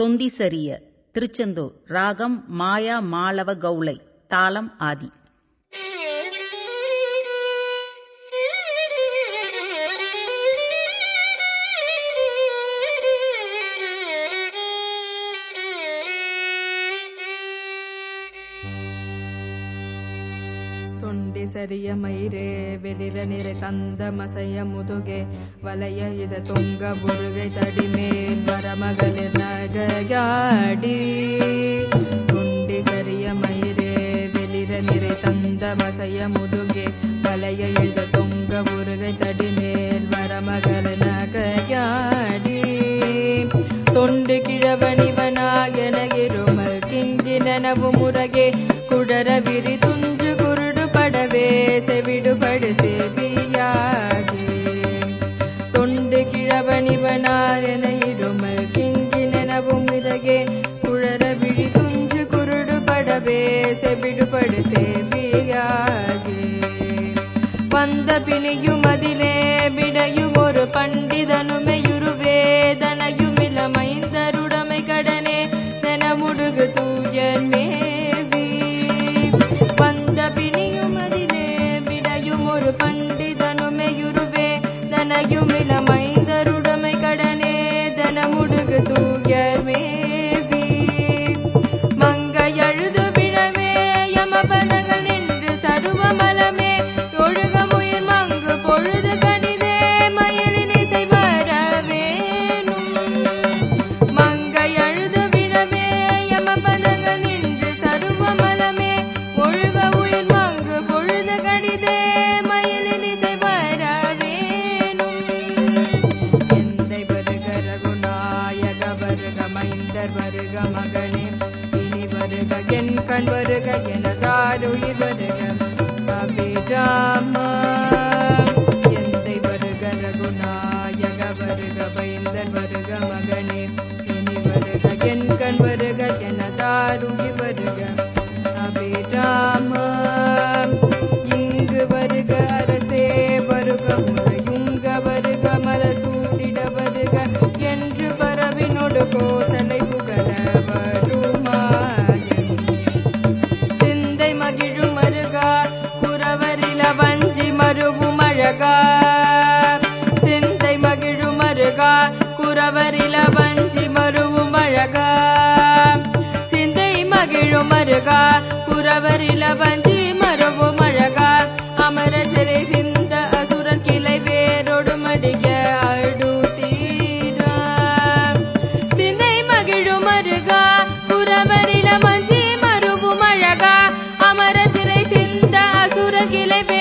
தொந்திசரிய திருச்செந்தூர் ராகம் மாயா மாளவ கௌளை தாளம் ஆதி. தொண்டி சரிய மயிரே வெளில நிறை தந்த மசைய முதுகே வலைய இத தொங்க புழுகை தடிமேல் வரமகளிர் நகையாடி. தொண்டி சரிய மயிரே வெளில நிறை தந்த மசைய முதுகே வலைய இழுத தொங்க புருகை தடிமேல் வரமகள் நகையாடி. தொண்டு கிழவனிவனாக எனகிருமல் கிஞ்சி நனவு முறகே குடர விரி துஞ்சு குருடு படவே செவிடுபடு செவியாகி. தொண்டு கிழவனிவனாரென இருமல் கிங்கி நனவு முறகே குழற விழி துஞ்சு குருடு படவே செவிடுபடு செவியாகி. வந்த பிணியும் அதிலே விடையும் ஒரு பண்டிதனுமையுருவேதனையும் தனையும் இளமைந்தருடமை கடனே தனமுடுகு தூயர் என் கண் வருக எனதாருயிர் வருக அபிராமா குறவரில வஞ்சி மருவும் அழகா சிந்தை மகிழும் அருகா குறவரில வஞ்சி மருவும் அழகா சிந்தை மகிழும் அருகா குறவரில வஞ்சி அகில வே